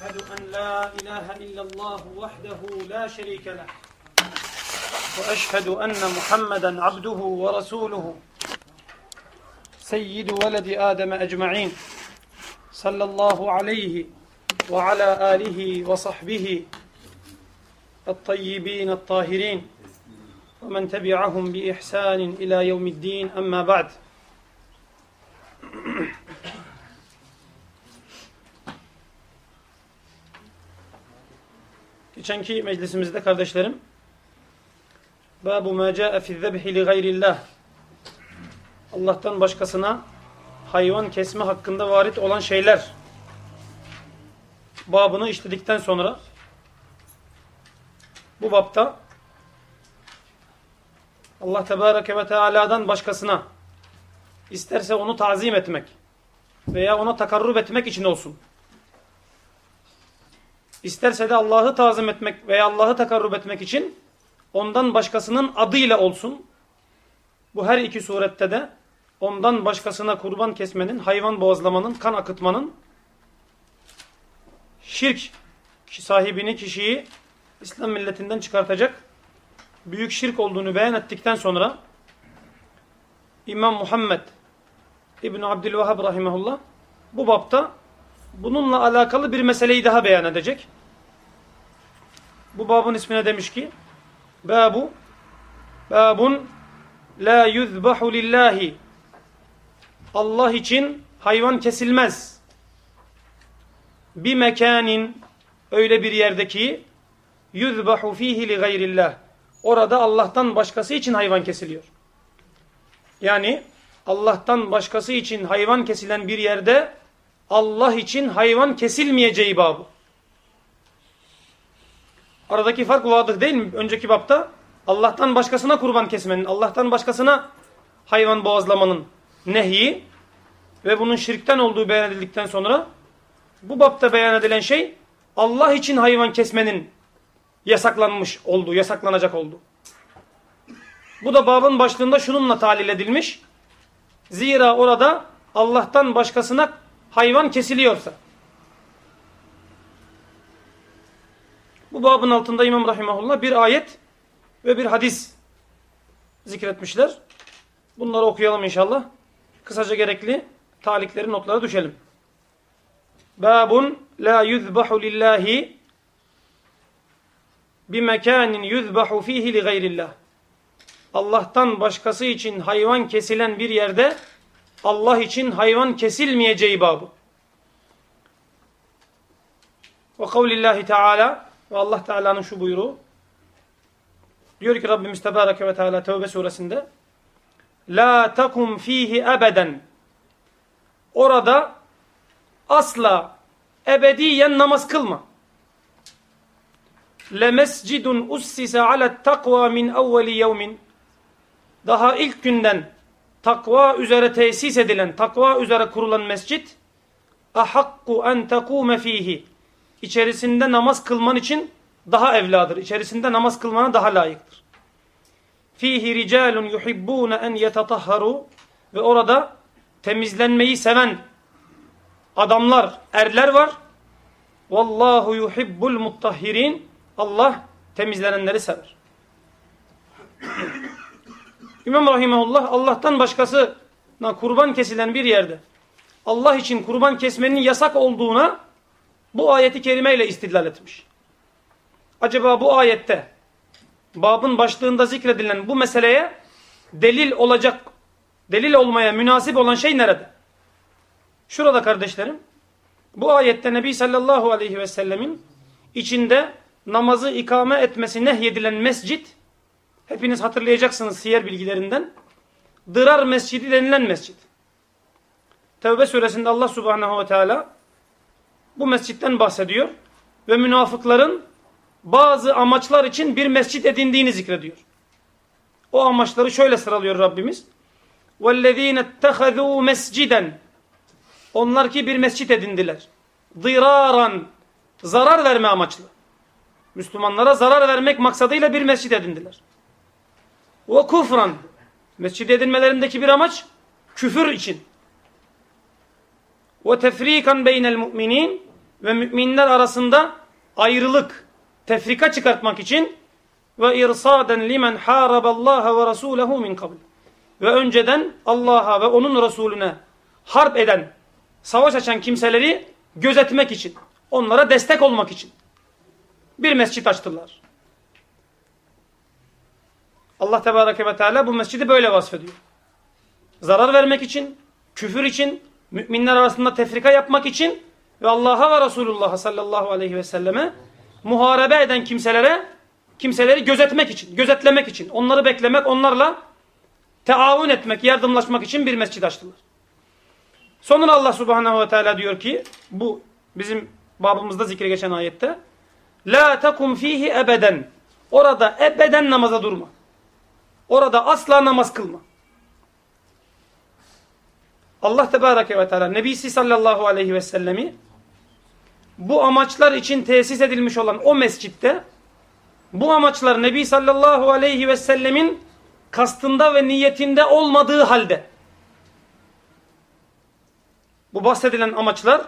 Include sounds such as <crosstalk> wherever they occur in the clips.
واشهد أن لا إله إلا الله وحده لا شريك له. وأشهد أن محمدا عبده ورسوله. سيد ولد آدم أجمعين. صلى الله عليه وعلى آله وصحبه الطيبين الطاهرين. ومن تبعهم بإحسان إلى يوم الدين. أما بعد. Geçenki meclisimizde kardeşlerim Babu ma ca'e fi zebhi li gayrillah Allah'tan başkasına hayvan kesme hakkında varit olan şeyler babını işledikten sonra bu bapta Allah Tebareke ve Teala'dan başkasına isterse onu tazim etmek veya ona takarrub etmek için olsun. İsterse de Allah'ı tazim etmek veya Allah'ı takarrub etmek için ondan başkasının adıyla olsun. Bu her iki surette de ondan başkasına kurban kesmenin, hayvan boğazlamanın, kan akıtmanın şirk sahibini, kişiyi İslam milletinden çıkartacak büyük şirk olduğunu beyan ettikten sonra İmam Muhammed İbn Abdülvahhab rahimehullah bu bapta bununla alakalı bir meseleyi daha beyan edecek. Bu babın ismine demiş ki Babu Babun La yuzbahu lillahi Allah için hayvan kesilmez. Bir mekanin öyle bir yerdeki yuzbahu fihi li gayrillah. Orada Allah'tan başkası için hayvan kesiliyor. Yani Allah'tan başkası için hayvan kesilen bir yerde Allah için hayvan kesilmeyeceği babı. Aradaki fark vadıh değil mi? Önceki bapta Allah'tan başkasına kurban kesmenin, Allah'tan başkasına hayvan boğazlamanın nehi ve bunun şirkten olduğu beyan edildikten sonra bu bapta beyan edilen şey Allah için hayvan kesmenin yasaklanmış olduğu, yasaklanacak olduğu. Bu da babın başlığında şununla talil edilmiş. Zira orada Allah'tan başkasına hayvan kesiliyorsa. Bu babın altında İmam Rahimahullah bir ayet ve bir hadis zikretmişler. Bunları okuyalım inşallah. Kısaca gerekli talikleri notlara düşelim. Babun la yuzbahu lillahi bi mekanin yuzbahu fihi li gayrillah. Allah'tan başkası için hayvan kesilen bir yerde Allah için hayvan kesilmeyeceği babı. Ve kavlillahi teala ve Allah Teala'nın şu buyruğu. Diyor ki Rabbimiz Tebareke ve Teala Tevbe suresinde La takum fihi ebeden Orada asla ebediyen namaz kılma. Le mescidun ussise ala takva min evveli yevmin Daha ilk günden takva üzere tesis edilen, takva üzere kurulan mescit ahakku en tekume fihi içerisinde namaz kılman için daha evladır. İçerisinde namaz kılmana daha layıktır. Fihi ricalun yuhibbun en yetatahharu ve orada temizlenmeyi seven adamlar, erler var. Vallahu yuhibbul muttahhirin. Allah temizlenenleri sever. İmam Rahimahullah Allah'tan başkasına kurban kesilen bir yerde Allah için kurban kesmenin yasak olduğuna bu ayeti kerimeyle istidlal etmiş. Acaba bu ayette babın başlığında zikredilen bu meseleye delil olacak, delil olmaya münasip olan şey nerede? Şurada kardeşlerim, bu ayette Nebi sallallahu aleyhi ve sellemin içinde namazı ikame etmesi nehyedilen mescit, hepiniz hatırlayacaksınız siyer bilgilerinden, Dırar Mescidi denilen mescit. Tevbe suresinde Allah subhanehu ve teala bu mescitten bahsediyor ve münafıkların bazı amaçlar için bir mescit edindiğini zikrediyor. O amaçları şöyle sıralıyor Rabbimiz. وَالَّذ۪ينَ اتَّخَذُوا مَسْجِدًا Onlar ki bir mescit edindiler. Dıraran Zarar verme amaçlı. Müslümanlara zarar vermek maksadıyla bir mescit edindiler. Ve kufran Mescid edinmelerindeki bir amaç küfür için. Ve tefrikan beynel müminin ve müminler arasında ayrılık, tefrika çıkartmak için ve irsaden limen haraballaha ve rasulehu min kabl. Ve önceden Allah'a ve onun Resulüne harp eden, savaş açan kimseleri gözetmek için, onlara destek olmak için bir mescit açtılar. Allah Tebareke ve Teala bu mescidi böyle vasfediyor. Zarar vermek için, küfür için, müminler arasında tefrika yapmak için ve Allah'a ve Resulullah sallallahu aleyhi ve selleme muharebe eden kimselere kimseleri gözetmek için, gözetlemek için, onları beklemek, onlarla teavun etmek, yardımlaşmak için bir mescid açtılar. Sonra Allah subhanehu ve teala diyor ki bu bizim babımızda zikre geçen ayette La takum fihi ebeden Orada ebeden namaza durma. Orada asla namaz kılma. Allah Tebareke ve Teala Nebisi sallallahu aleyhi ve sellemi bu amaçlar için tesis edilmiş olan o mescitte bu amaçlar Nebi sallallahu aleyhi ve sellemin kastında ve niyetinde olmadığı halde bu bahsedilen amaçlar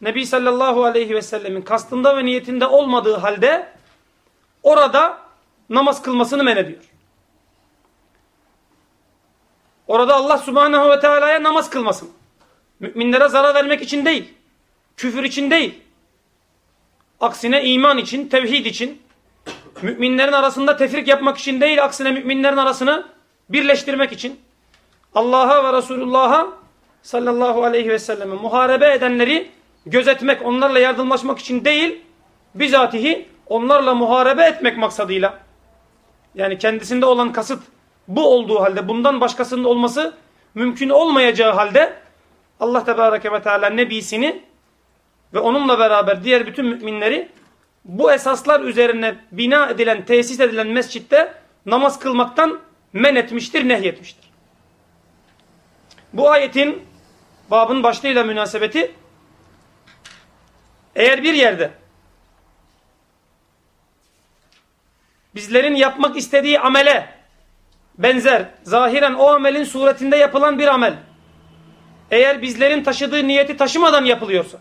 Nebi sallallahu aleyhi ve sellemin kastında ve niyetinde olmadığı halde orada namaz kılmasını men ediyor. Orada Allah subhanehu ve teala'ya namaz kılmasın. Müminlere zarar vermek için değil. Küfür için değil. Aksine iman için, tevhid için, müminlerin arasında tefrik yapmak için değil, aksine müminlerin arasını birleştirmek için, Allah'a ve Resulullah'a sallallahu aleyhi ve selleme muharebe edenleri gözetmek, onlarla yardımlaşmak için değil, bizatihi onlarla muharebe etmek maksadıyla, yani kendisinde olan kasıt bu olduğu halde, bundan başkasının olması mümkün olmayacağı halde, Allah Tebareke ve Teala Nebisini ve onunla beraber diğer bütün müminleri bu esaslar üzerine bina edilen, tesis edilen mescitte namaz kılmaktan men etmiştir, nehyetmiştir. Bu ayetin babın başlığıyla münasebeti eğer bir yerde bizlerin yapmak istediği amele benzer, zahiren o amelin suretinde yapılan bir amel. Eğer bizlerin taşıdığı niyeti taşımadan yapılıyorsa.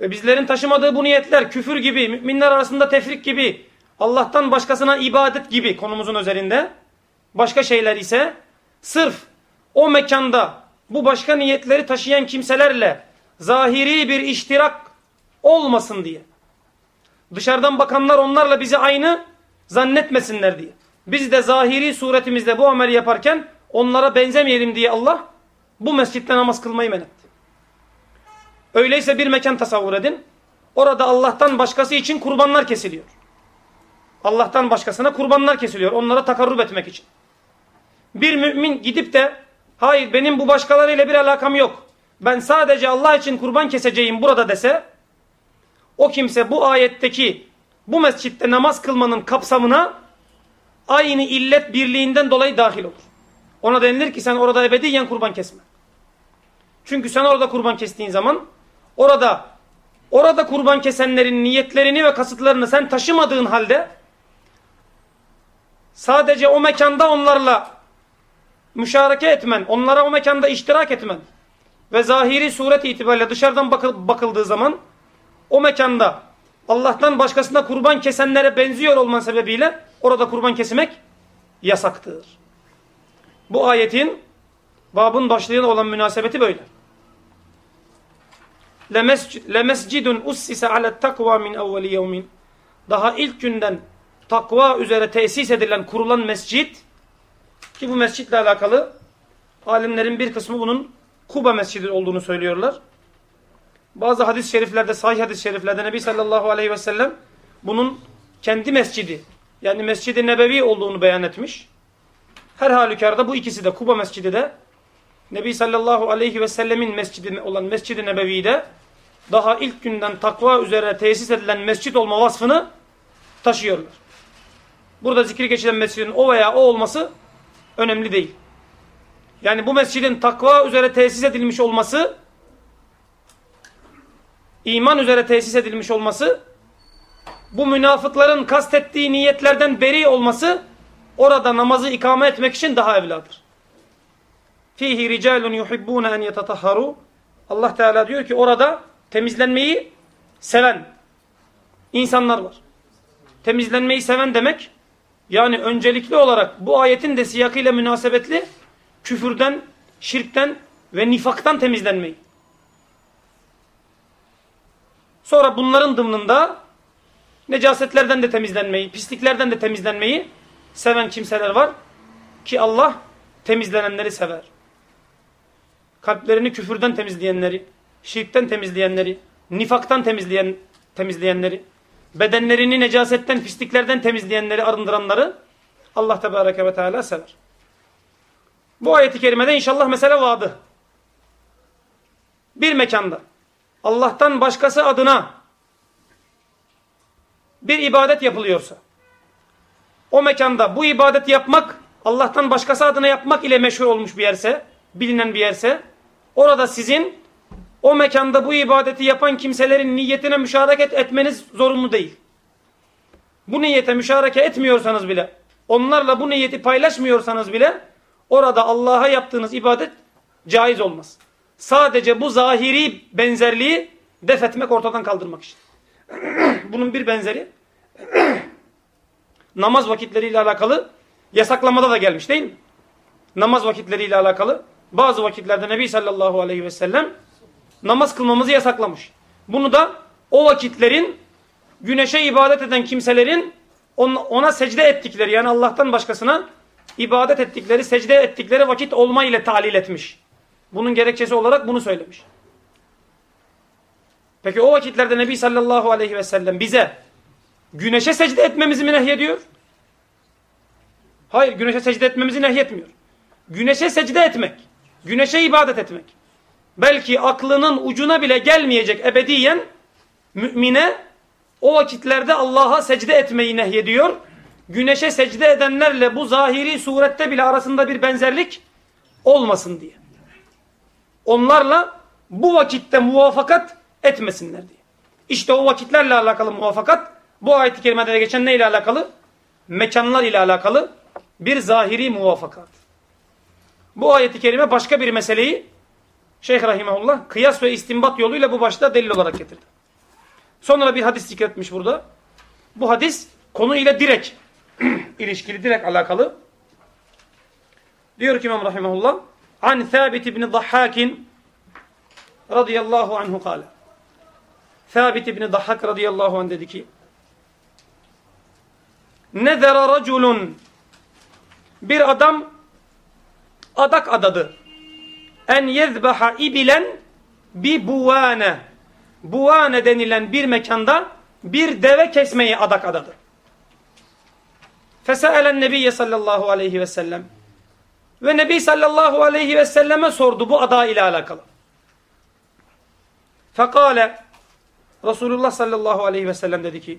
Ve bizlerin taşımadığı bu niyetler küfür gibi, müminler arasında tefrik gibi, Allah'tan başkasına ibadet gibi konumuzun üzerinde. Başka şeyler ise sırf o mekanda bu başka niyetleri taşıyan kimselerle zahiri bir iştirak olmasın diye. Dışarıdan bakanlar onlarla bizi aynı zannetmesinler diye. Biz de zahiri suretimizde bu ameli yaparken onlara benzemeyelim diye Allah bu mescitte namaz kılmayı men etti. Öyleyse bir mekan tasavvur edin. Orada Allah'tan başkası için kurbanlar kesiliyor. Allah'tan başkasına kurbanlar kesiliyor. Onlara takarrub etmek için. Bir mümin gidip de hayır benim bu başkalarıyla bir alakam yok. Ben sadece Allah için kurban keseceğim burada dese o kimse bu ayetteki bu mescitte namaz kılmanın kapsamına aynı illet birliğinden dolayı dahil olur. Ona denilir ki sen orada ebediyen kurban kesme. Çünkü sen orada kurban kestiğin zaman orada orada kurban kesenlerin niyetlerini ve kasıtlarını sen taşımadığın halde sadece o mekanda onlarla müşareke etmen, onlara o mekanda iştirak etmen ve zahiri suret itibariyle dışarıdan bakıldığı zaman o mekanda Allah'tan başkasına kurban kesenlere benziyor olman sebebiyle orada kurban kesmek yasaktır. Bu ayetin babın başlığıyla olan münasebeti böyle. Lemescidun ussise ala takva min evveli yevmin. Daha ilk günden takva üzere tesis edilen, kurulan mescit ki bu mescitle alakalı alimlerin bir kısmı bunun Kuba mescidi olduğunu söylüyorlar. Bazı hadis-i şeriflerde, sahih hadis-i şeriflerde Nebi sallallahu aleyhi ve sellem bunun kendi mescidi yani Mescid-i Nebevi olduğunu beyan etmiş. Her halükarda bu ikisi de Kuba Mescidi de Nebi sallallahu aleyhi ve sellemin mescidi olan Mescid-i Nebevi'de daha ilk günden takva üzere tesis edilen mescit olma vasfını taşıyorlar. Burada zikri geçilen mescidin o veya o olması önemli değil. Yani bu mescidin takva üzere tesis edilmiş olması iman üzere tesis edilmiş olması bu münafıkların kastettiği niyetlerden beri olması orada namazı ikame etmek için daha evladır. Fihi ricalun yuhibbuna en yetatahharu Allah Teala diyor ki orada temizlenmeyi seven insanlar var. Temizlenmeyi seven demek yani öncelikli olarak bu ayetin de siyakıyla münasebetli küfürden, şirkten ve nifaktan temizlenmeyi. Sonra bunların dımnında necasetlerden de temizlenmeyi, pisliklerden de temizlenmeyi seven kimseler var. Ki Allah temizlenenleri sever. Kalplerini küfürden temizleyenleri, şirkten temizleyenleri, nifaktan temizleyen, temizleyenleri, bedenlerini necasetten, pisliklerden temizleyenleri, arındıranları Allah Tebareke ve Teala sever. Bu ayeti kerimede inşallah mesele vardı. Bir mekanda Allah'tan başkası adına bir ibadet yapılıyorsa o mekanda bu ibadeti yapmak Allah'tan başkası adına yapmak ile meşhur olmuş bir yerse, bilinen bir yerse orada sizin o mekanda bu ibadeti yapan kimselerin niyetine müşareket etmeniz zorunlu değil. Bu niyete müşareke etmiyorsanız bile, onlarla bu niyeti paylaşmıyorsanız bile orada Allah'a yaptığınız ibadet caiz olmaz. Sadece bu zahiri benzerliği def etmek, ortadan kaldırmak için. <clears throat> Bunun bir benzeri <clears throat> namaz vakitleriyle alakalı yasaklamada da gelmiş değil mi? Namaz vakitleriyle alakalı bazı vakitlerde Nebi sallallahu aleyhi ve sellem namaz kılmamızı yasaklamış. Bunu da o vakitlerin güneşe ibadet eden kimselerin ona secde ettikleri yani Allah'tan başkasına ibadet ettikleri, secde ettikleri vakit olma ile talil etmiş. Bunun gerekçesi olarak bunu söylemiş. Peki o vakitlerde Nebi sallallahu aleyhi ve sellem bize güneşe secde etmemizi mi nehyediyor? Hayır, güneşe secde etmemizi nehyetmiyor. Güneşe secde etmek, güneşe ibadet etmek. Belki aklının ucuna bile gelmeyecek ebediyen mümine o vakitlerde Allah'a secde etmeyi nehyediyor. Güneşe secde edenlerle bu zahiri surette bile arasında bir benzerlik olmasın diye. Onlarla bu vakitte muvafakat etmesinler diye. İşte o vakitlerle alakalı muvafakat bu ayet-i kerimede geçen neyle alakalı? Mekanlar ile alakalı bir zahiri muvafakat. Bu ayet-i kerime başka bir meseleyi Şeyh Rahimahullah kıyas ve istinbat yoluyla bu başta delil olarak getirdi. Sonra bir hadis zikretmiş burada. Bu hadis konu ile direkt <clears throat> ilişkili, direkt alakalı. Diyor ki İmam Rahimahullah An Thabit ibn Dahhakin radıyallahu anhu kâle. Thabit ibn Dahhak radıyallahu anh dedi ki Nezera raculun bir adam adak adadı. En yezbaha ibilen bi buvane. Buvane denilen bir mekanda bir deve kesmeyi adak adadı. Feseelen Nebiye sallallahu aleyhi ve sellem. Ve Nebi sallallahu aleyhi ve selleme sordu bu ada ile alakalı. Fekale Resulullah sallallahu aleyhi ve sellem dedi ki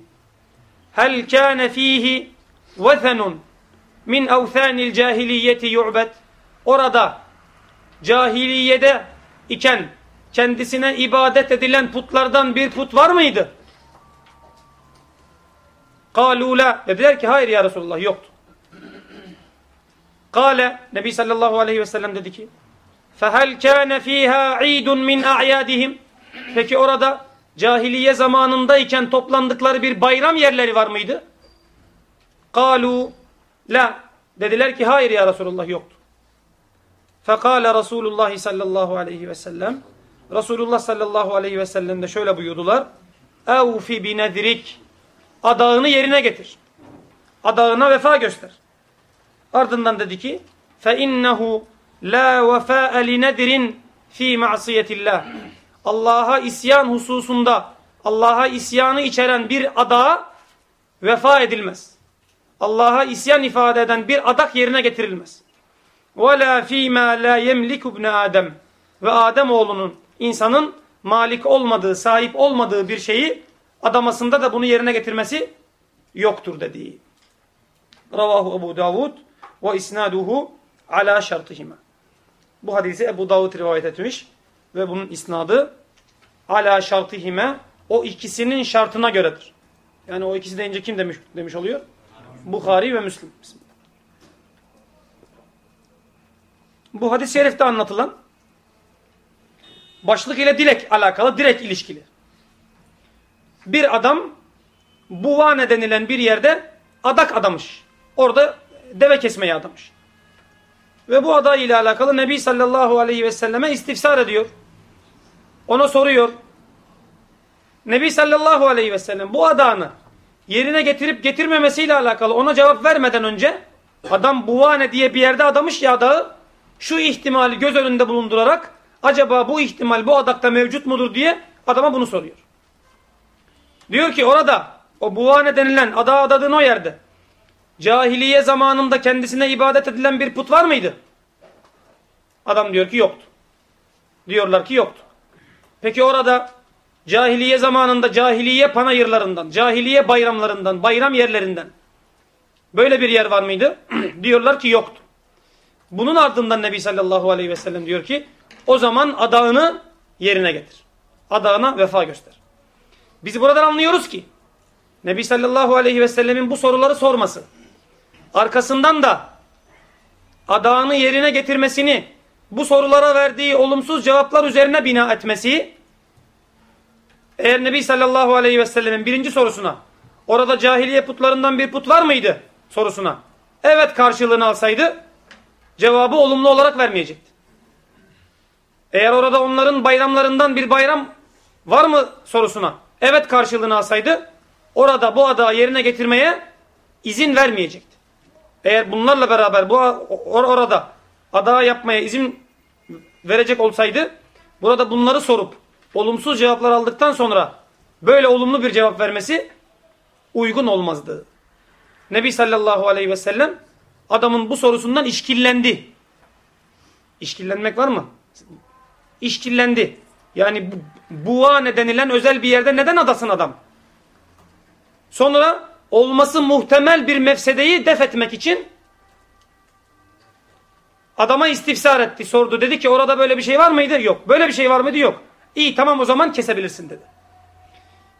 Hel kâne fîhi vezenun min evthânil cahiliyeti yu'bed Orada cahiliyede iken kendisine ibadet edilen putlardan bir put var mıydı? Kalula dediler ki hayır ya Resulullah yoktu. Kale Nebi sallallahu aleyhi ve sellem dedi ki فَهَلْ كَانَ ف۪يهَا عِيدٌ مِنْ اَعْيَادِهِمْ Peki orada cahiliye zamanındayken toplandıkları bir bayram yerleri var mıydı? Kalu la dediler ki hayır ya Resulullah yoktu. Fekale Resulullah sallallahu aleyhi ve sellem Resulullah sallallahu aleyhi ve sellem de şöyle buyurdular. Evfi binedrik adağını yerine getir. Adağına vefa göster. Ardından dedi ki فَاِنَّهُ لَا وَفَاءَ لِنَدْرٍ ف۪ي مَعْصِيَةِ اللّٰهِ Allah'a isyan hususunda Allah'a isyanı içeren bir ada vefa edilmez. Allah'a isyan ifade eden bir adak yerine getirilmez. وَلَا ف۪ي مَا لَا يَمْلِكُ بْنَ Adem Ve Adem oğlunun, insanın malik olmadığı, sahip olmadığı bir şeyi adamasında da bunu yerine getirmesi yoktur dediği. Ravahu Ebu Davud ve isnaduhu ala şartihime. Bu hadisi Ebu Davud rivayet etmiş ve bunun isnadı ala şartihime o ikisinin şartına göredir. Yani o ikisi deyince kim demiş, demiş oluyor? Bukhari ve Müslim. Bu hadis-i şerifte anlatılan başlık ile direkt alakalı, direkt ilişkili. Bir adam Buvane denilen bir yerde adak adamış. Orada deve kesmeyi adamış. Ve bu aday ile alakalı Nebi sallallahu aleyhi ve selleme istifsar ediyor. Ona soruyor. Nebi sallallahu aleyhi ve sellem bu adağını yerine getirip getirmemesiyle alakalı ona cevap vermeden önce adam Buvane diye bir yerde adamış ya adağı şu ihtimali göz önünde bulundurarak acaba bu ihtimal bu adakta mevcut mudur diye adama bunu soruyor. Diyor ki orada o Buvane denilen adağı adadığın o yerde cahiliye zamanında kendisine ibadet edilen bir put var mıydı? Adam diyor ki yoktu. Diyorlar ki yoktu. Peki orada cahiliye zamanında cahiliye panayırlarından, cahiliye bayramlarından, bayram yerlerinden böyle bir yer var mıydı? <clears throat> Diyorlar ki yoktu. Bunun ardından Nebi sallallahu aleyhi ve sellem diyor ki o zaman adağını yerine getir. Adağına vefa göster. Biz buradan anlıyoruz ki Nebi sallallahu aleyhi ve sellemin bu soruları sorması arkasından da adağını yerine getirmesini bu sorulara verdiği olumsuz cevaplar üzerine bina etmesi eğer Nebi sallallahu aleyhi ve sellemin birinci sorusuna orada cahiliye putlarından bir put var mıydı sorusuna evet karşılığını alsaydı cevabı olumlu olarak vermeyecekti. Eğer orada onların bayramlarından bir bayram var mı sorusuna evet karşılığını alsaydı orada bu adağı yerine getirmeye izin vermeyecekti. Eğer bunlarla beraber bu or orada adağı yapmaya izin verecek olsaydı burada bunları sorup olumsuz cevaplar aldıktan sonra böyle olumlu bir cevap vermesi uygun olmazdı. Nebi sallallahu aleyhi ve sellem adamın bu sorusundan işkillendi. İşkillenmek var mı? İşkillendi. Yani bu, buğane denilen özel bir yerde neden adasın adam? Sonra olması muhtemel bir mefsedeyi def etmek için adama istifsar etti, sordu. Dedi ki orada böyle bir şey var mıydı? Yok. Böyle bir şey var mıydı? Yok. İyi tamam o zaman kesebilirsin dedi.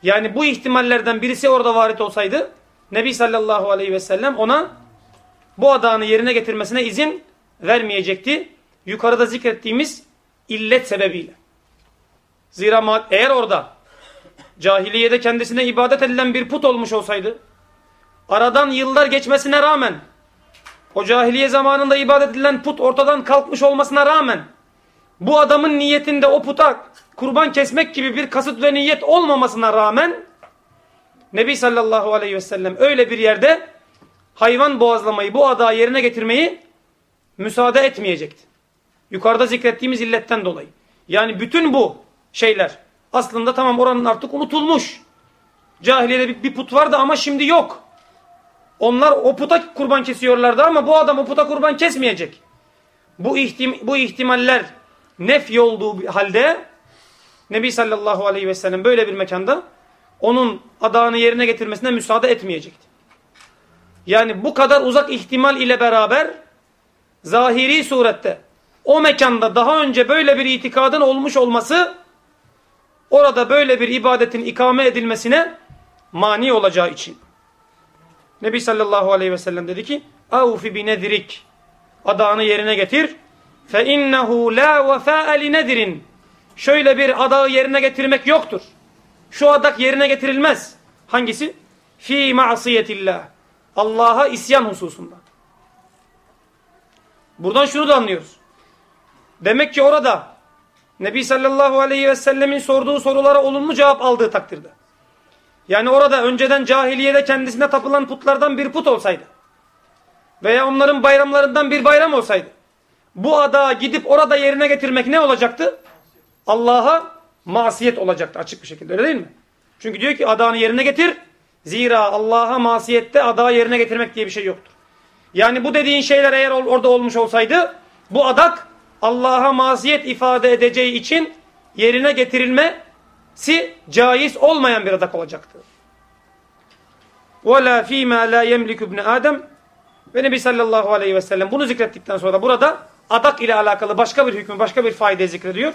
Yani bu ihtimallerden birisi orada varit olsaydı Nebi sallallahu aleyhi ve sellem ona bu adağını yerine getirmesine izin vermeyecekti. Yukarıda zikrettiğimiz illet sebebiyle. Zira eğer orada cahiliyede kendisine ibadet edilen bir put olmuş olsaydı aradan yıllar geçmesine rağmen o cahiliye zamanında ibadet edilen put ortadan kalkmış olmasına rağmen bu adamın niyetinde o puta kurban kesmek gibi bir kasıt ve niyet olmamasına rağmen Nebi sallallahu aleyhi ve sellem öyle bir yerde hayvan boğazlamayı bu adağı yerine getirmeyi müsaade etmeyecekti. Yukarıda zikrettiğimiz illetten dolayı. Yani bütün bu şeyler aslında tamam oranın artık unutulmuş. Cahiliyede bir put vardı ama şimdi yok. Onlar o puta kurban kesiyorlardı ama bu adam o puta kurban kesmeyecek. Bu, ihtim bu ihtimaller nef olduğu halde Nebi sallallahu aleyhi ve sellem böyle bir mekanda onun adağını yerine getirmesine müsaade etmeyecekti. Yani bu kadar uzak ihtimal ile beraber zahiri surette o mekanda daha önce böyle bir itikadın olmuş olması orada böyle bir ibadetin ikame edilmesine mani olacağı için. Nebi sallallahu aleyhi ve sellem dedi ki Avfi bi nedrik adağını yerine getir fe innehu la vefa'a li nedrin şöyle bir adağı yerine getirmek yoktur. Şu adak yerine getirilmez. Hangisi? Fi ma'siyetillah. Allah'a isyan hususunda. Buradan şunu da anlıyoruz. Demek ki orada Nebi sallallahu aleyhi ve sellemin sorduğu sorulara olumlu cevap aldığı takdirde. Yani orada önceden cahiliyede kendisine tapılan putlardan bir put olsaydı veya onların bayramlarından bir bayram olsaydı bu adağı gidip orada yerine getirmek ne olacaktı? Allah'a masiyet olacaktı açık bir şekilde öyle değil mi? Çünkü diyor ki adağını yerine getir. Zira Allah'a masiyette adağı yerine getirmek diye bir şey yoktur. Yani bu dediğin şeyler eğer orada olmuş olsaydı bu adak Allah'a masiyet ifade edeceği için yerine si caiz olmayan bir adak olacaktı. وَلَا ف۪ي مَا لَا يَمْلِكُ ابْنِ آدَمْ Ve Nebi sallallahu aleyhi ve sellem bunu zikrettikten sonra burada adak ile alakalı başka bir hüküm, başka bir fayda zikrediyor.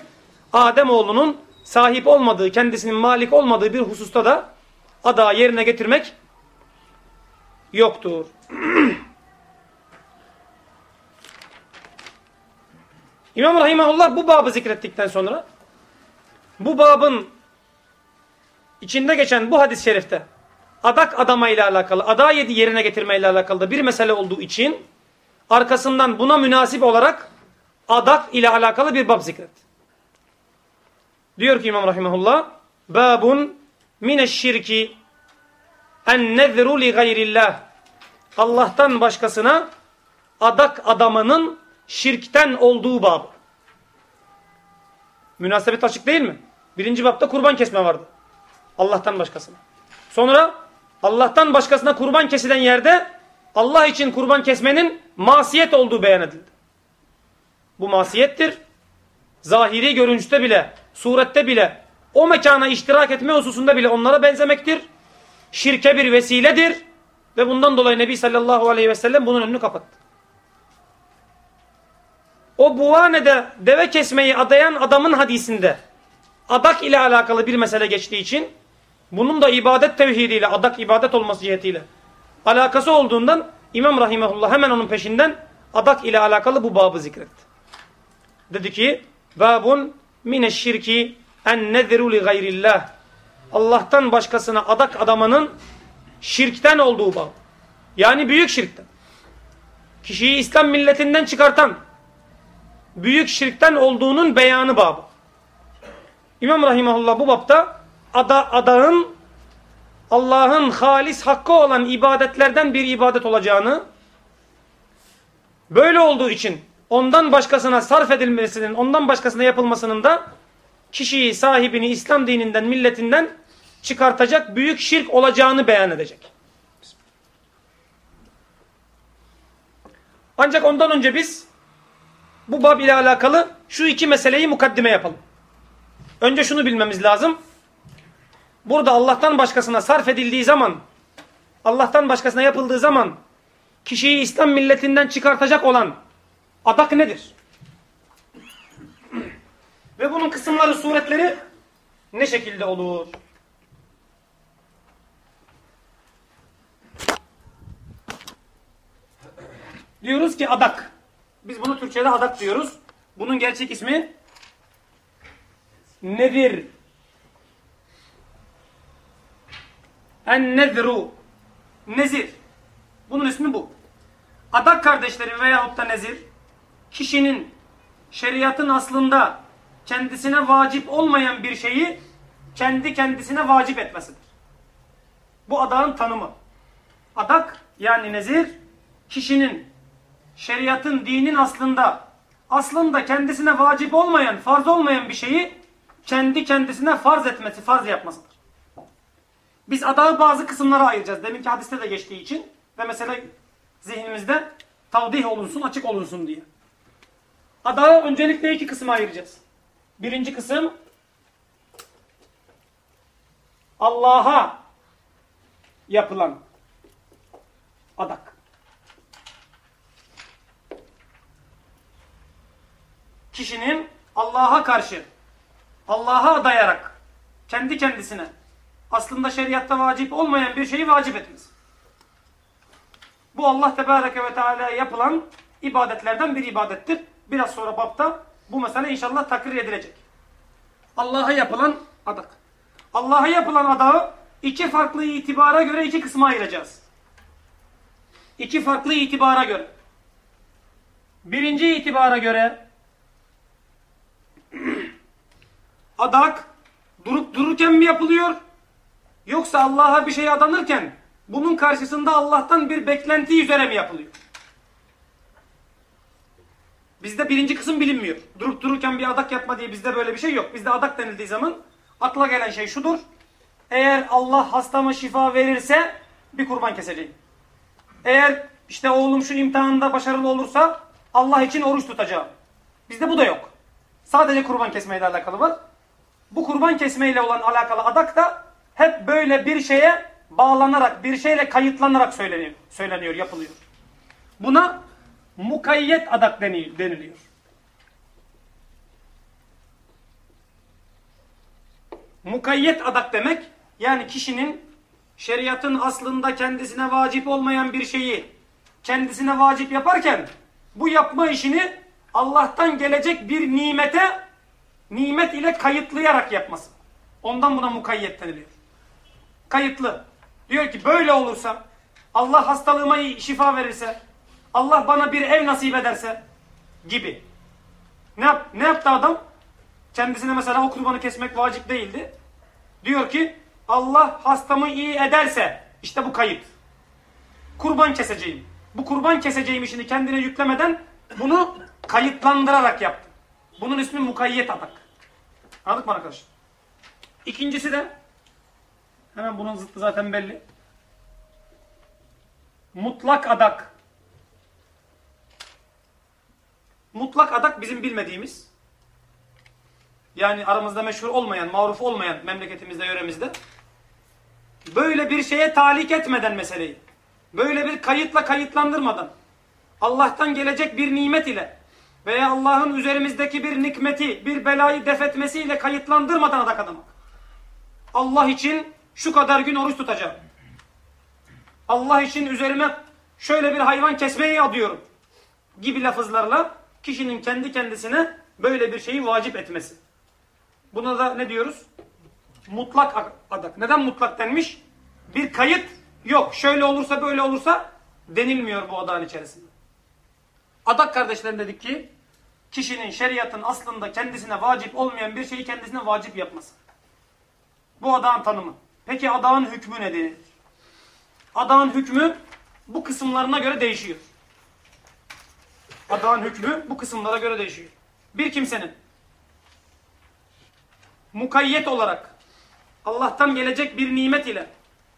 Adem oğlunun sahip olmadığı, kendisinin malik olmadığı bir hususta da ada yerine getirmek yoktur. <clears throat> İmam Rahimahullah bu babı zikrettikten sonra bu babın içinde geçen bu hadis-i şerifte adak adama ile alakalı, ada yerine getirme ile alakalı da bir mesele olduğu için arkasından buna münasip olarak adak ile alakalı bir bab zikret. Diyor ki İmam Rahimahullah babun mineşşirki en nezru li gayrillah Allah'tan başkasına adak adamanın şirkten olduğu bab. Münasebet açık değil mi? Birinci babda kurban kesme vardı. Allah'tan başkasına. Sonra Allah'tan başkasına kurban kesilen yerde Allah için kurban kesmenin masiyet olduğu beyan edildi. Bu masiyettir. Zahiri görünüşte bile, surette bile, o mekana iştirak etme hususunda bile onlara benzemektir. Şirke bir vesiledir. Ve bundan dolayı Nebi sallallahu aleyhi ve sellem bunun önünü kapattı. O Buvane'de deve kesmeyi adayan adamın hadisinde adak ile alakalı bir mesele geçtiği için bunun da ibadet tevhidiyle, adak ibadet olması cihetiyle alakası olduğundan İmam Rahimahullah hemen onun peşinden adak ile alakalı bu babı zikretti. Dedi ki babun mineşşirki en neziru li gayrillah Allah'tan başkasına adak adamanın şirkten olduğu bab. Yani büyük şirkten. Kişiyi İslam milletinden çıkartan büyük şirkten olduğunun beyanı babı. İmam Rahimahullah bu babda ada, adağın Allah'ın halis hakkı olan ibadetlerden bir ibadet olacağını böyle olduğu için ondan başkasına sarf edilmesinin, ondan başkasına yapılmasının da kişiyi, sahibini İslam dininden, milletinden çıkartacak büyük şirk olacağını beyan edecek. Ancak ondan önce biz bu bab ile alakalı şu iki meseleyi mukaddime yapalım. Önce şunu bilmemiz lazım. Burada Allah'tan başkasına sarf edildiği zaman, Allah'tan başkasına yapıldığı zaman kişiyi İslam milletinden çıkartacak olan adak nedir? <clears throat> Ve bunun kısımları, suretleri ne şekilde olur? Diyoruz ki adak. Biz bunu Türkçe'de adak diyoruz. Bunun gerçek ismi nedir? En nezru. Nezir. Bunun ismi bu. Adak kardeşlerim veyahut da nezir kişinin şeriatın aslında kendisine vacip olmayan bir şeyi kendi kendisine vacip etmesidir. Bu adağın tanımı. Adak yani nezir kişinin şeriatın, dinin aslında aslında kendisine vacip olmayan, farz olmayan bir şeyi kendi kendisine farz etmesi, farz yapmasıdır. Biz adağı bazı kısımlara ayıracağız. Deminki hadiste de geçtiği için ve mesela zihnimizde tavdih olunsun, açık olunsun diye. Adağı öncelikle iki kısma ayıracağız. Birinci kısım Allah'a yapılan adak. Kişinin Allah'a karşı Allah'a adayarak kendi kendisine aslında şeriatta vacip olmayan bir şeyi vacip etmez. Bu Allah Tebareke ve Teala'ya yapılan ibadetlerden bir ibadettir. Biraz sonra bapta bu mesele inşallah takrir edilecek. Allah'a yapılan adak. Allah'a yapılan adağı iki farklı itibara göre iki kısma ayıracağız. İki farklı itibara göre. Birinci itibara göre <clears throat> adak durup dururken mi yapılıyor? Yoksa Allah'a bir şey adanırken bunun karşısında Allah'tan bir beklenti üzere mi yapılıyor? Bizde birinci kısım bilinmiyor. Durup dururken bir adak yapma diye bizde böyle bir şey yok. Bizde adak denildiği zaman akla gelen şey şudur. Eğer Allah hastama şifa verirse bir kurban keseceğim. Eğer işte oğlum şu imtihanında başarılı olursa Allah için oruç tutacağım. Bizde bu da yok. Sadece kurban kesmeyle alakalı var. Bu kurban kesmeyle olan alakalı adak da hep böyle bir şeye bağlanarak, bir şeyle kayıtlanarak söyleniyor, söyleniyor yapılıyor. Buna mukayyet adak deniliyor. Mukayyet adak demek, yani kişinin şeriatın aslında kendisine vacip olmayan bir şeyi kendisine vacip yaparken bu yapma işini Allah'tan gelecek bir nimete nimet ile kayıtlayarak yapması. Ondan buna mukayyet deniliyor. Kayıtlı. Diyor ki böyle olursa, Allah hastalığıma şifa verirse, Allah bana bir ev nasip ederse gibi. Ne, yap, ne yaptı adam? Kendisine mesela o kurbanı kesmek vacip değildi. Diyor ki Allah hastamı iyi ederse işte bu kayıt. Kurban keseceğim. Bu kurban keseceğim işini kendine yüklemeden bunu kayıtlandırarak yaptı. Bunun ismi mukayyet adak. Anladık mı arkadaşlar? İkincisi de hemen bunun zıttı zaten belli. Mutlak adak. Mutlak adak bizim bilmediğimiz yani aramızda meşhur olmayan, maruf olmayan memleketimizde, yöremizde böyle bir şeye talik etmeden meseleyi, böyle bir kayıtla kayıtlandırmadan Allah'tan gelecek bir nimet ile veya Allah'ın üzerimizdeki bir nikmeti, bir belayı defetmesiyle kayıtlandırmadan adak adamak. Allah için şu kadar gün oruç tutacağım. Allah için üzerime şöyle bir hayvan kesmeyi adıyorum gibi lafızlarla kişinin kendi kendisine böyle bir şeyi vacip etmesi. Buna da ne diyoruz? Mutlak adak. Neden mutlak denmiş? Bir kayıt yok. Şöyle olursa böyle olursa denilmiyor bu adağın içerisinde. Adak kardeşlerim dedik ki kişinin şeriatın aslında kendisine vacip olmayan bir şeyi kendisine vacip yapması. Bu adağın tanımı. Peki adağın hükmü nedir? Adağın hükmü bu kısımlarına göre değişiyor. Adağın hükmü bu kısımlara göre değişiyor. Bir kimsenin mukayyet olarak Allah'tan gelecek bir nimet ile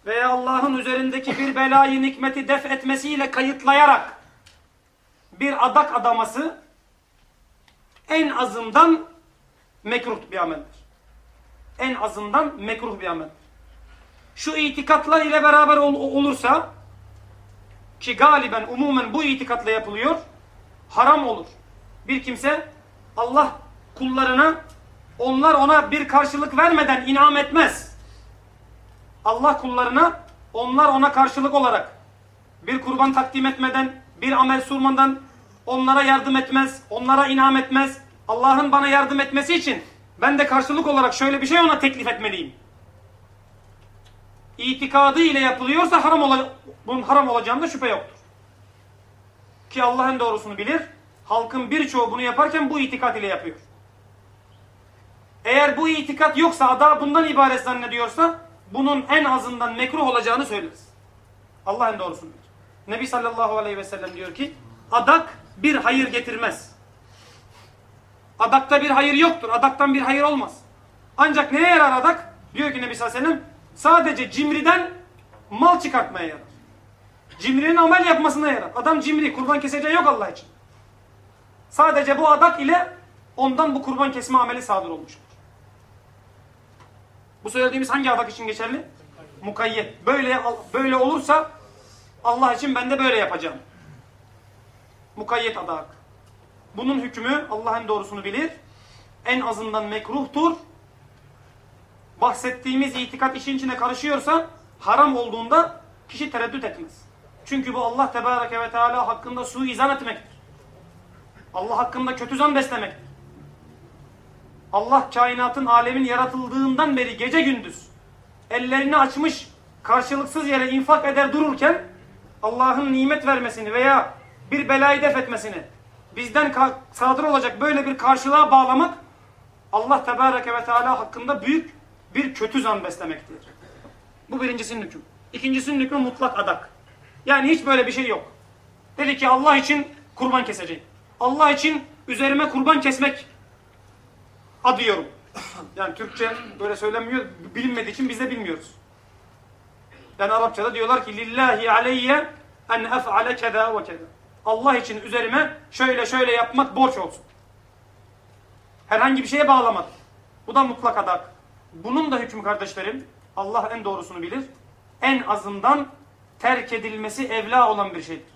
veya Allah'ın üzerindeki bir belayı nikmeti def etmesiyle kayıtlayarak bir adak adaması en azından mekruh bir ameldir. En azından mekruh bir ameldir. Şu itikatlar ile beraber ol olursa ki galiben umumen bu itikatla yapılıyor haram olur. Bir kimse Allah kullarına onlar ona bir karşılık vermeden inam etmez. Allah kullarına onlar ona karşılık olarak bir kurban takdim etmeden, bir amel surmadan onlara yardım etmez, onlara inam etmez. Allah'ın bana yardım etmesi için ben de karşılık olarak şöyle bir şey ona teklif etmeliyim. İtikadı ile yapılıyorsa haram ola bunun haram olacağında şüphe yoktur. Ki Allah'ın doğrusunu bilir. Halkın birçoğu bunu yaparken bu itikat ile yapıyor. Eğer bu itikat yoksa, ada bundan ibaret zannediyorsa bunun en azından mekruh olacağını söyleriz. Allah en doğrusunu bilir. Nebi sallallahu aleyhi ve sellem diyor ki adak bir hayır getirmez. Adakta bir hayır yoktur. Adaktan bir hayır olmaz. Ancak neye yarar adak? Diyor ki Nebi sallallahu aleyhi ve sellem sadece cimriden mal çıkartmaya yarar. Cimrinin amel yapmasına yarar. Adam cimri, kurban keseceği yok Allah için. Sadece bu adak ile ondan bu kurban kesme ameli sadır olmuştur. Bu söylediğimiz hangi adak için geçerli? Mukayyet. Böyle böyle olursa Allah için ben de böyle yapacağım. Mukayyet adak. Bunun hükmü Allah'ın doğrusunu bilir. En azından mekruhtur. Bahsettiğimiz itikat işin içine karışıyorsa haram olduğunda kişi tereddüt etmez. Çünkü bu Allah Tebareke ve Teala hakkında suizan etmektir. Allah hakkında kötü zan beslemektir. Allah kainatın alemin yaratıldığından beri gece gündüz ellerini açmış karşılıksız yere infak eder dururken Allah'ın nimet vermesini veya bir belayı def etmesini bizden sadır olacak böyle bir karşılığa bağlamak Allah Tebareke ve Teala hakkında büyük bir kötü zan beslemektir. Bu birincisinin hükmü. İkincisinin hükmü mutlak adak. Yani hiç böyle bir şey yok. Dedi ki Allah için kurban keseceğim. Allah için üzerime kurban kesmek adıyorum. <coughs> Yani Türkçe böyle söylenmiyor, bilinmediği için biz de bilmiyoruz. Yani Arapçada diyorlar ki lillahi aleyye en ef'ale keda ve keda. Allah için üzerime şöyle şöyle yapmak borç olsun. Herhangi bir şeye bağlamadı. Bu da mutlak adak. Bunun da hükmü kardeşlerim Allah en doğrusunu bilir. En azından terk edilmesi evla olan bir şeydir.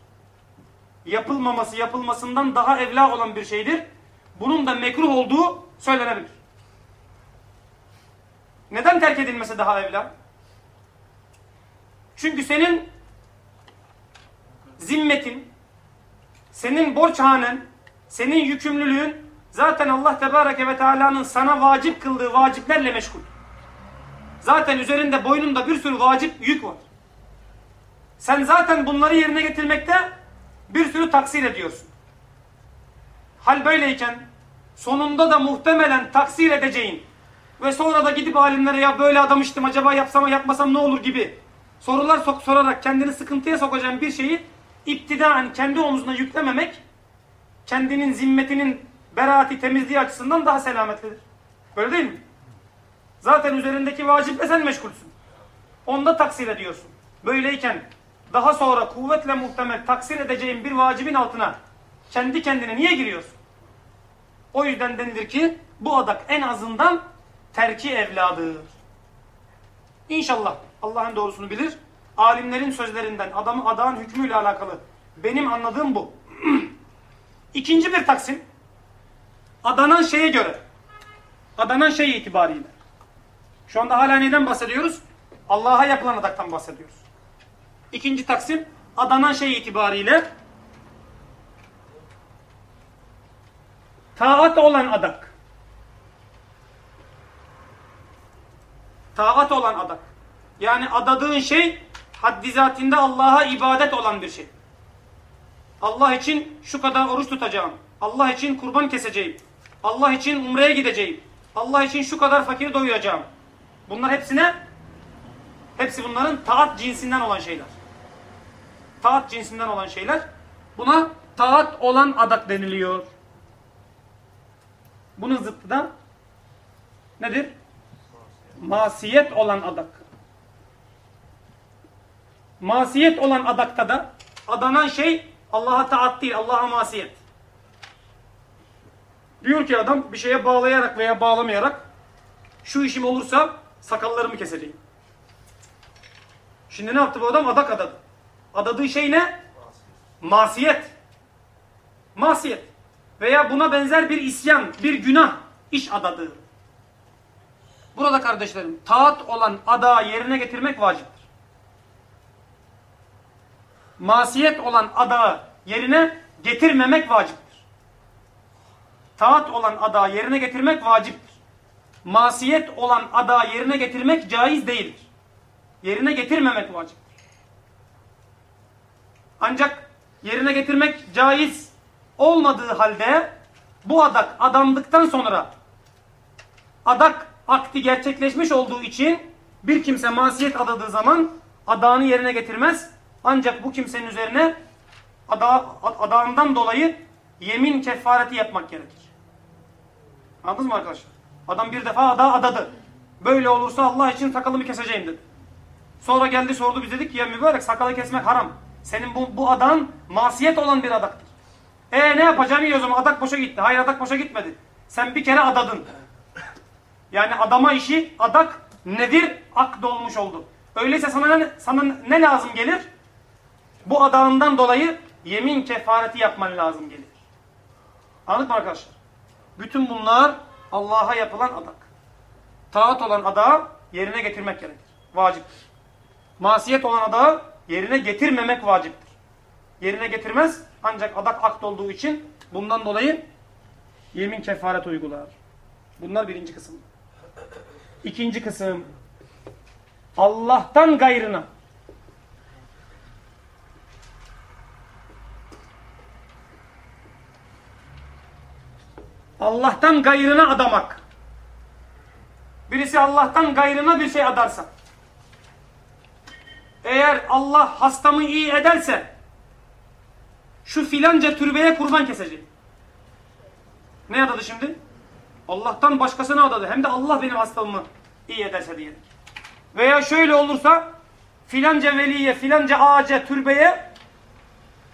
Yapılmaması yapılmasından daha evla olan bir şeydir. Bunun da mekruh olduğu söylenebilir. Neden terk edilmesi daha evla? Çünkü senin zimmetin, senin borçhanen, senin yükümlülüğün Zaten Allah Tebareke ve Teala'nın sana vacip kıldığı vaciplerle meşgul. Zaten üzerinde boynunda bir sürü vacip yük var. Sen zaten bunları yerine getirmekte bir sürü taksir ediyorsun. Hal böyleyken sonunda da muhtemelen taksir edeceğin ve sonra da gidip alimlere ya böyle adamıştım acaba yapsam yapmasam ne olur gibi sorular sok sorarak kendini sıkıntıya sokacağın bir şeyi iptidaen kendi omzuna yüklememek kendinin zimmetinin beraati temizliği açısından daha selametlidir. Öyle değil mi? Zaten üzerindeki vaciple sen meşgulsün. Onda taksir ediyorsun. Böyleyken daha sonra kuvvetle muhtemel taksir edeceğin bir vacibin altına kendi kendine niye giriyorsun? O yüzden denilir ki bu adak en azından terki evladır. İnşallah Allah'ın doğrusunu bilir. Alimlerin sözlerinden adamı adağın hükmüyle alakalı benim anladığım bu. <clears throat> İkinci bir taksim adanan şeye göre adanan şey itibariyle. Şu anda hala neyden bahsediyoruz? Allah'a yapılan adaktan bahsediyoruz. İkinci taksim adanan şey itibariyle taat olan adak. Taat olan adak. Yani adadığın şey haddi zatinde Allah'a ibadet olan bir şey. Allah için şu kadar oruç tutacağım. Allah için kurban keseceğim. Allah için umreye gideceğim. Allah için şu kadar fakiri doyuracağım. Bunlar hepsine hepsi bunların taat cinsinden olan şeyler. Taat cinsinden olan şeyler. Buna taat olan adak deniliyor. Bunun zıttı da nedir? Masiyet olan adak. Masiyet olan adakta da adanan şey Allah'a taat değil, Allah'a masiyet. Diyor ki adam bir şeye bağlayarak veya bağlamayarak şu işim olursa sakallarımı keseceğim. Şimdi ne yaptı bu adam? Adak adadı. Adadığı şey ne? Masiyet. Masiyet. Veya buna benzer bir isyan, bir günah iş adadığı. Burada kardeşlerim taat olan adağı yerine getirmek vaciptir. Masiyet olan adağı yerine getirmemek vaciptir. Taat olan adağı yerine getirmek vaciptir. Masiyet olan adağı yerine getirmek caiz değildir. Yerine getirmemek vaciptir. Ancak yerine getirmek caiz olmadığı halde bu adak adandıktan sonra adak akti gerçekleşmiş olduğu için bir kimse masiyet adadığı zaman adağını yerine getirmez. Ancak bu kimsenin üzerine ada, adağından dolayı yemin kefareti yapmak gerekir. Anladınız mı arkadaşlar? Adam bir defa adağı adadı. Böyle olursa Allah için sakalımı keseceğim dedi. Sonra geldi sordu biz dedik ki ya mübarek sakalı kesmek haram. Senin bu, bu adan masiyet olan bir adaktır. E ne yapacağım iyi o zaman adak boşa gitti. Hayır adak boşa gitmedi. Sen bir kere adadın. Yani adama işi adak nedir? Ak dolmuş oldu. Öyleyse sana ne, sana ne lazım gelir? Bu adağından dolayı yemin kefareti yapman lazım gelir. Anladık mı arkadaşlar? Bütün bunlar Allah'a yapılan adak. Taat olan adağı yerine getirmek gerekir. Vaciptir. Masiyet olan adağı yerine getirmemek vaciptir. Yerine getirmez ancak adak akt olduğu için bundan dolayı yemin kefaret uygular. Bunlar birinci kısım. İkinci kısım Allah'tan gayrına Allah'tan gayrına adamak. Birisi Allah'tan gayrına bir şey adarsa eğer Allah hastamı iyi ederse şu filanca türbeye kurban keseceğim. Ne adadı şimdi? Allah'tan başkasına adadı. Hem de Allah benim hastalığımı iyi ederse diyelim. Veya şöyle olursa filanca veliye, filanca ağaca, türbeye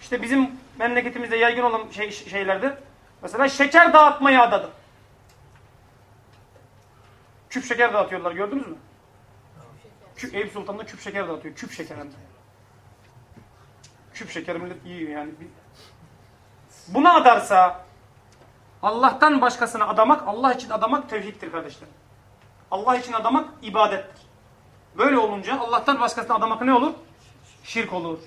işte bizim memleketimizde yaygın olan şey, şeylerdir. Mesela şeker dağıtmayı adadı. Küp şeker dağıtıyorlar gördünüz mü? Küp, Eyüp Sultan'da küp şeker dağıtıyor. Küp şeker hem de. Küp şeker millet yiyor yani. Buna adarsa Allah'tan başkasına adamak, Allah için adamak tevhiddir kardeşler. Allah için adamak ibadettir. Böyle olunca Allah'tan başkasına adamak ne olur? Şirk olur.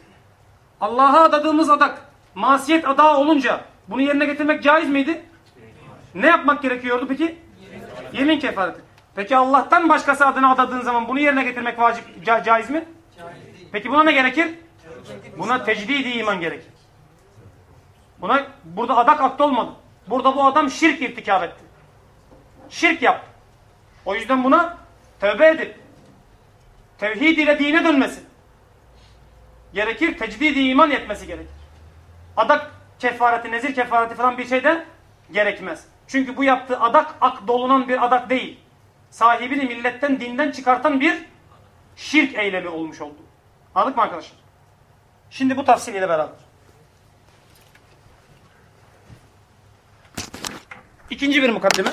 Allah'a adadığımız adak, masiyet adağı olunca bunu yerine getirmek caiz miydi? Ne yapmak gerekiyordu peki? Yemin kefareti. Peki Allah'tan başkası adını adadığın zaman bunu yerine getirmek vacip ca caiz mi? Peki buna ne gerekir? Buna tecdidi iman gerekir. Buna burada adak aklı olmadı. Burada bu adam şirk irtikap etti. Şirk yaptı. O yüzden buna tövbe edip tevhid ile dine dönmesi gerekir. Tecdidi iman etmesi gerekir. Adak kefareti, nezir kefareti falan bir şey de gerekmez. Çünkü bu yaptığı adak ak dolunan bir adak değil. Sahibini milletten, dinden çıkartan bir şirk eylemi olmuş oldu. Anladık mı arkadaşlar? Şimdi bu tafsiliyle beraber. İkinci bir mukaddime.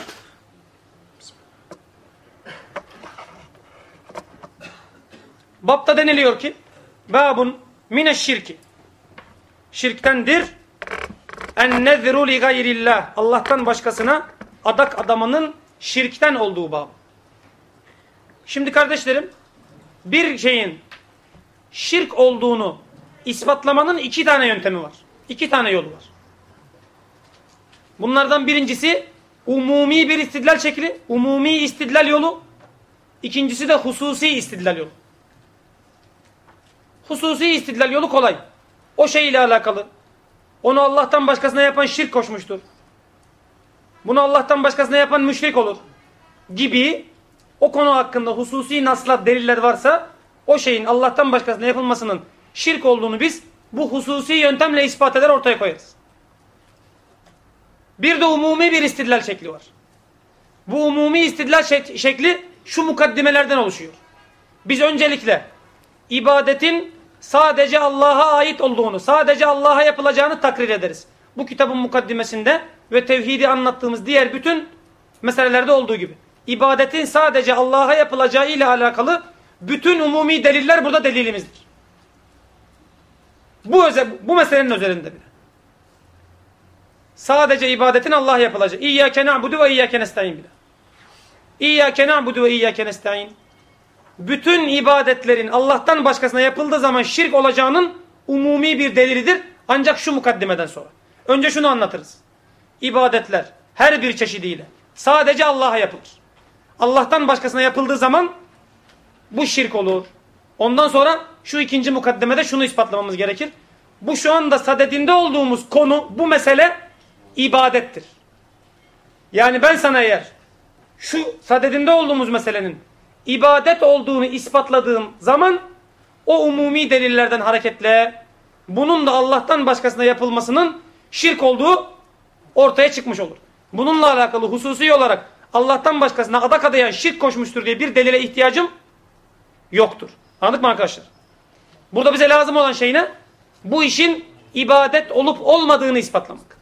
Babta deniliyor ki babun mine şirki şirktendir en nezru li gayrillah Allah'tan başkasına adak adamının şirkten olduğu bab. Şimdi kardeşlerim bir şeyin şirk olduğunu ispatlamanın iki tane yöntemi var. İki tane yolu var. Bunlardan birincisi umumi bir istidlal şekli, umumi istidlal yolu. İkincisi de hususi istidlal yolu. Hususi istidlal yolu kolay. O şey ile alakalı. Onu Allah'tan başkasına yapan şirk koşmuştur. Bunu Allah'tan başkasına yapan müşrik olur. Gibi o konu hakkında hususi naslar, deliller varsa o şeyin Allah'tan başkasına yapılmasının şirk olduğunu biz bu hususi yöntemle ispat eder ortaya koyarız. Bir de umumi bir istidlal şekli var. Bu umumi istidlal şek şekli şu mukaddimelerden oluşuyor. Biz öncelikle ibadetin sadece Allah'a ait olduğunu, sadece Allah'a yapılacağını takrir ederiz. Bu kitabın mukaddimesinde ve tevhidi anlattığımız diğer bütün meselelerde olduğu gibi. İbadetin sadece Allah'a yapılacağı ile alakalı bütün umumi deliller burada delilimizdir. Bu, özel, bu meselenin özelinde bile. Sadece ibadetin Allah'a yapılacağı. İyyâke na'budu ve iyyâke nesta'in bile. İyyâke na'budu ve iyyâke nesta'in. Bütün ibadetlerin Allah'tan başkasına yapıldığı zaman şirk olacağının umumi bir delilidir. Ancak şu mukaddimeden sonra. Önce şunu anlatırız. İbadetler her bir çeşidiyle sadece Allah'a yapılır. Allah'tan başkasına yapıldığı zaman bu şirk olur. Ondan sonra şu ikinci mukaddemede şunu ispatlamamız gerekir. Bu şu anda sadedinde olduğumuz konu, bu mesele ibadettir. Yani ben sana eğer şu sadedinde olduğumuz meselenin ibadet olduğunu ispatladığım zaman o umumi delillerden hareketle bunun da Allah'tan başkasına yapılmasının şirk olduğu ortaya çıkmış olur. Bununla alakalı hususi olarak Allah'tan başkasına adak adayan şirk koşmuştur diye bir delile ihtiyacım yoktur. Anladık mı arkadaşlar? Burada bize lazım olan şey ne? Bu işin ibadet olup olmadığını ispatlamak.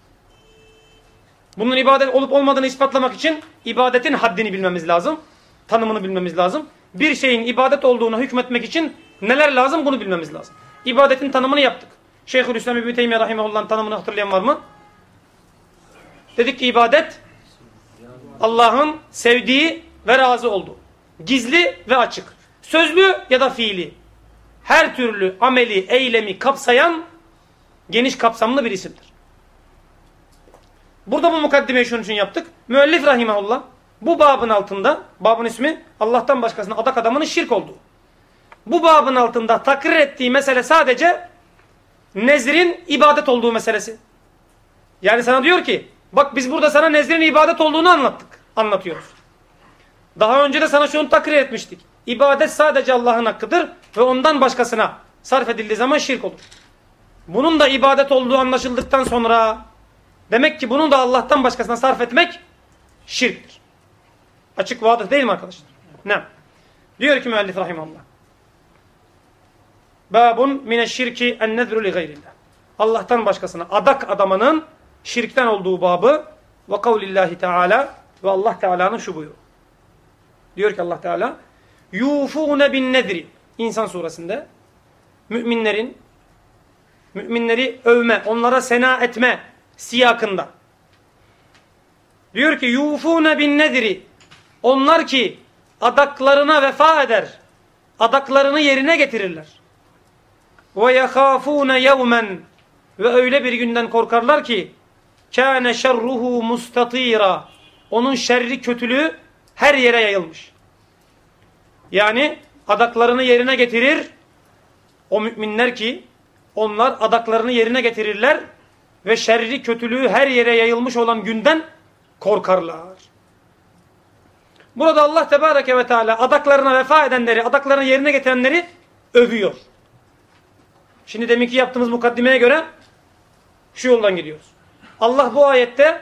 Bunun ibadet olup olmadığını ispatlamak için ibadetin haddini bilmemiz lazım. Tanımını bilmemiz lazım. Bir şeyin ibadet olduğuna hükmetmek için neler lazım bunu bilmemiz lazım. İbadetin tanımını yaptık. Şeyhülislam İbni Teymiye Rahimahullah'ın tanımını hatırlayan var mı? Dedik ki ibadet Allah'ın sevdiği ve razı olduğu. Gizli ve açık. Sözlü ya da fiili. Her türlü ameli, eylemi kapsayan geniş kapsamlı bir isimdir. Burada bu mukaddimeyi şunun için yaptık. Müellif rahimahullah bu babın altında, babın ismi Allah'tan başkasına adak adamının şirk olduğu. Bu babın altında takrir ettiği mesele sadece nezrin ibadet olduğu meselesi. Yani sana diyor ki bak biz burada sana nezrin ibadet olduğunu anlattık. Anlatıyoruz. Daha önce de sana şunu takrir etmiştik. İbadet sadece Allah'ın hakkıdır ve ondan başkasına sarf edildiği zaman şirk olur. Bunun da ibadet olduğu anlaşıldıktan sonra demek ki bunu da Allah'tan başkasına sarf etmek şirktir. Açık vadır değil mi arkadaşlar? Ne? Diyor ki müellif rahimallah. Babun mineşşirki en nezru li gayrillah. Allah'tan başkasına adak adamanın şirkten olduğu babı ve kavlillahi teala ve Allah Teala'nın şu buyruğu. Diyor ki Allah Teala yufune bin nedri İnsan suresinde müminlerin müminleri övme, onlara sena etme siyakında. Diyor ki yufune bin nedri onlar ki adaklarına vefa eder. Adaklarını yerine getirirler. Ve yehafune yevmen ve öyle bir günden korkarlar ki kâne şerruhu mustatîra. Onun şerri kötülüğü her yere yayılmış. Yani adaklarını yerine getirir. O müminler ki onlar adaklarını yerine getirirler ve şerri kötülüğü her yere yayılmış olan günden korkarlar. Burada Allah Tebareke ve Teala adaklarına vefa edenleri, adaklarını yerine getirenleri övüyor. Şimdi deminki yaptığımız mukaddimeye göre şu yoldan gidiyoruz. Allah bu ayette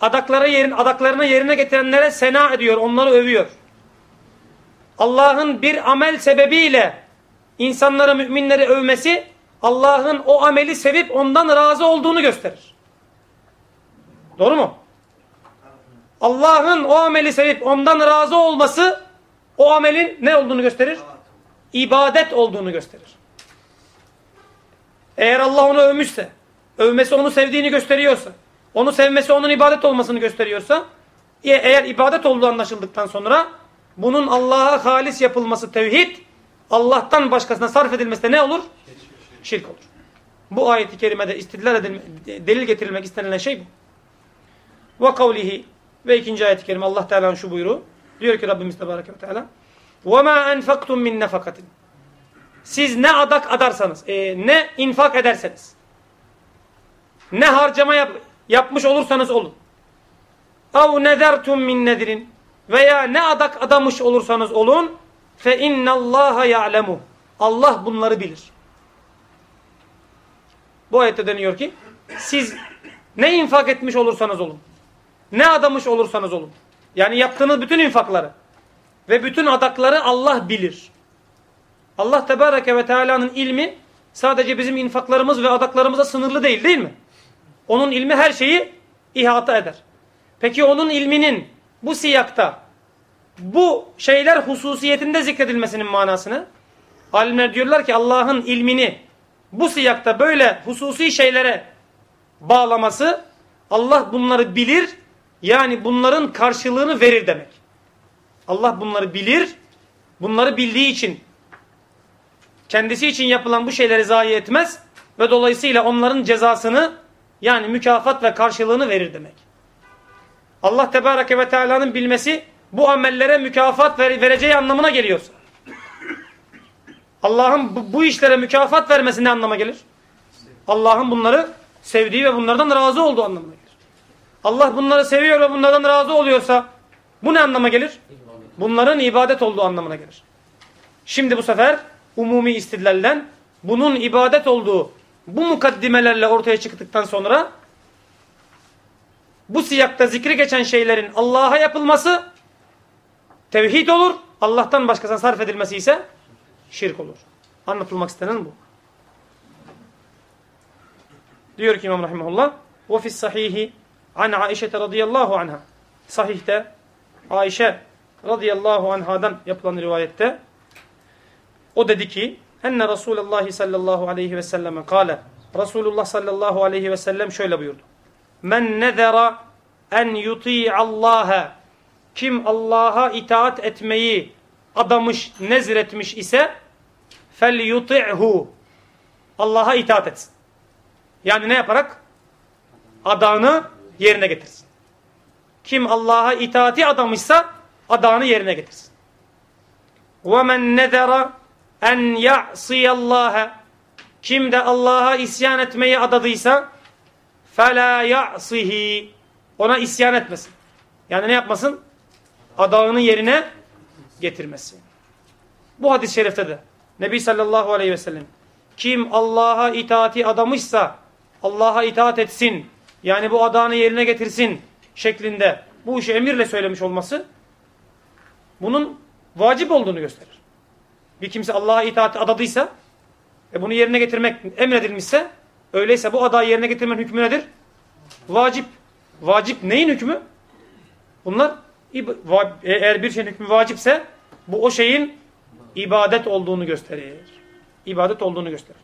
adakları yerin, adaklarını yerine getirenlere sena ediyor, onları övüyor. Allah'ın bir amel sebebiyle insanları, müminleri övmesi Allah'ın o ameli sevip ondan razı olduğunu gösterir. Doğru mu? Allah'ın o ameli sevip ondan razı olması o amelin ne olduğunu gösterir? İbadet olduğunu gösterir. Eğer Allah onu övmüşse, övmesi onu sevdiğini gösteriyorsa, onu sevmesi onun ibadet olmasını gösteriyorsa, e, eğer ibadet olduğu anlaşıldıktan sonra bunun Allah'a halis yapılması tevhid, Allah'tan başkasına sarf edilmesi de ne olur? Şirk olur. Bu ayeti kerimede istidlal edilme, delil getirilmek istenilen şey bu. Ve kavlihi ve ikinci ayet-i kerime Allah Teala'nın şu buyruğu. Diyor ki Rabbimiz Tebareke ve Teala وَمَا أَنْفَقْتُمْ مِنْ نَفَقَةٍ Siz ne adak adarsanız, e, ne infak ederseniz, ne harcama yap, yapmış olursanız olun. اَوْ نَذَرْتُمْ مِنْ نَذِرٍ Veya ne adak adamış olursanız olun فَاِنَّ اللّٰهَ يَعْلَمُ Allah bunları bilir. Bu ayette deniyor ki siz ne infak etmiş olursanız olun. Ne adamış olursanız olun. Yani yaptığınız bütün infakları ve bütün adakları Allah bilir. Allah Tebareke ve Teala'nın ilmi sadece bizim infaklarımız ve adaklarımıza sınırlı değil değil mi? Onun ilmi her şeyi ihata eder. Peki onun ilminin bu siyakta bu şeyler hususiyetinde zikredilmesinin manasını alimler diyorlar ki Allah'ın ilmini bu siyakta böyle hususi şeylere bağlaması Allah bunları bilir yani bunların karşılığını verir demek. Allah bunları bilir. Bunları bildiği için kendisi için yapılan bu şeyleri zayi etmez ve dolayısıyla onların cezasını yani mükafat ve karşılığını verir demek. Allah Tebareke ve Teala'nın bilmesi bu amellere mükafat vereceği anlamına geliyorsa. Allah'ın bu, bu işlere mükafat vermesi ne anlama gelir? Allah'ın bunları sevdiği ve bunlardan razı olduğu anlamına gelir. Allah bunları seviyor ve bunlardan razı oluyorsa bu ne anlama gelir? Bunların ibadet olduğu anlamına gelir. Şimdi bu sefer umumi istidlalden bunun ibadet olduğu bu mukaddimelerle ortaya çıktıktan sonra bu siyakta zikri geçen şeylerin Allah'a yapılması tevhid olur. Allah'tan başkasına sarf edilmesi ise şirk olur. Anlatılmak istenen bu. Diyor ki İmam Rahimahullah وَفِ الصَّحِيهِ an Aişe radıyallahu anha. Sahihte Ayşe radıyallahu anhadan yapılan rivayette o dedi ki enne Resulullah sallallahu aleyhi ve selleme kâle Resulullah sallallahu aleyhi ve sellem şöyle buyurdu. Men nezera en yuti'allaha kim Allah'a itaat etmeyi adamış, nezretmiş ise fel yuti'hu Allah'a itaat etsin. Yani ne yaparak? Adağını yerine getirsin. Kim Allah'a itaati adamışsa adağını yerine getirsin. وَمَنْ نَذَرَ en ya'siyallaha kim de Allah'a isyan etmeyi adadıysa fela ya'sihi ona isyan etmesin. Yani ne yapmasın? Adağını yerine getirmesin. Bu hadis-i şerifte de Nebi sallallahu aleyhi ve sellem kim Allah'a itaati adamışsa Allah'a itaat etsin yani bu adağını yerine getirsin şeklinde bu işi emirle söylemiş olması bunun vacip olduğunu gösterir. Bir kimse Allah'a itaat adadıysa ve bunu yerine getirmek emredilmişse öyleyse bu adağı yerine getirmenin hükmü nedir? Vacip. Vacip neyin hükmü? Bunlar eğer bir şeyin hükmü vacipse bu o şeyin ibadet olduğunu gösterir. İbadet olduğunu gösterir.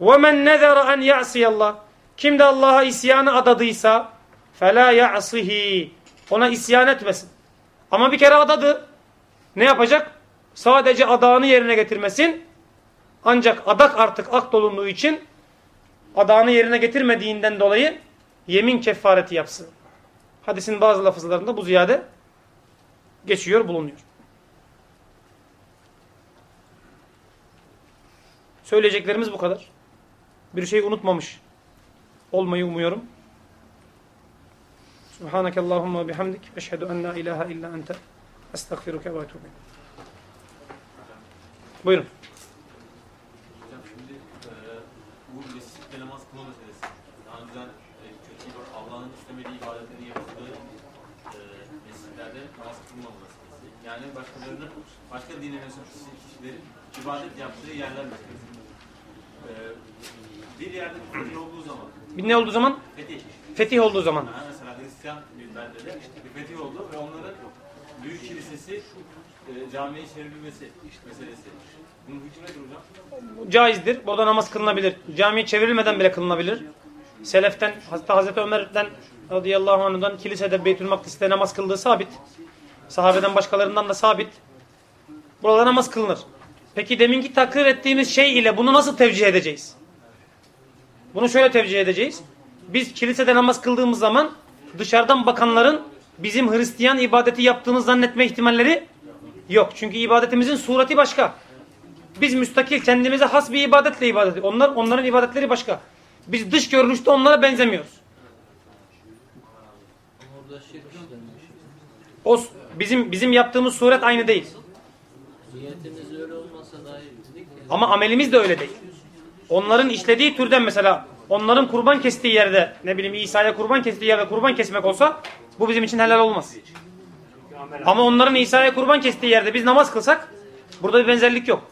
وَمَنْ نَذَرَ أَنْ يَعْصِيَ اللّٰهِ kim de Allah'a isyanı adadıysa fela ya'sihi ona isyan etmesin. Ama bir kere adadı. Ne yapacak? Sadece adağını yerine getirmesin. Ancak adak artık ak dolunduğu için adağını yerine getirmediğinden dolayı yemin kefareti yapsın. Hadisin bazı lafızlarında bu ziyade geçiyor, bulunuyor. Söyleyeceklerimiz bu kadar. Bir şey unutmamış olmayı umuyorum. Subhaneke Allahumma bihamdik. Eşhedü en la ilahe illa ente. Estağfiruke ve etûbü. Buyurun. Şimdi e, bu mescitte namaz kılma Allah'ın istemediği ibadetleri yapıldığı e, mescitlerde namaz kılmama meselesi. Yani başka dine mensup kişilerin ibadet yaptığı yerler meselesi. E, bir yerde bir olduğu zaman, ne olduğu zaman? fetih, Fetih olduğu zaman. yani mesela Hristiyan bir beldede bir fetih oldu ve onların büyük kilisesi e, camiye çevrilmesi meselesi. Bunun hükmü nedir hocam? caizdir. Burada namaz kılınabilir. Camiye çevrilmeden bile kılınabilir. Seleften, hatta Hazreti Ömer'den radıyallahu anh'dan kilisede Beytül Makdis'te namaz kıldığı sabit. Sahabeden başkalarından da sabit. Burada namaz kılınır. Peki deminki takrir ettiğimiz şey ile bunu nasıl tevcih edeceğiz? Bunu şöyle tevcih edeceğiz. Biz kilisede namaz kıldığımız zaman dışarıdan bakanların bizim Hristiyan ibadeti yaptığımız zannetme ihtimalleri yok. Çünkü ibadetimizin sureti başka. Biz müstakil kendimize has bir ibadetle ibadet ediyoruz. Onlar, onların ibadetleri başka. Biz dış görünüşte onlara benzemiyoruz. O bizim bizim yaptığımız suret aynı değil. Ama amelimiz de öyle değil. Onların işlediği türden mesela onların kurban kestiği yerde ne bileyim İsa'ya kurban kestiği yerde kurban kesmek olsa bu bizim için helal olmaz. Ama onların İsa'ya kurban kestiği yerde biz namaz kılsak burada bir benzerlik yok.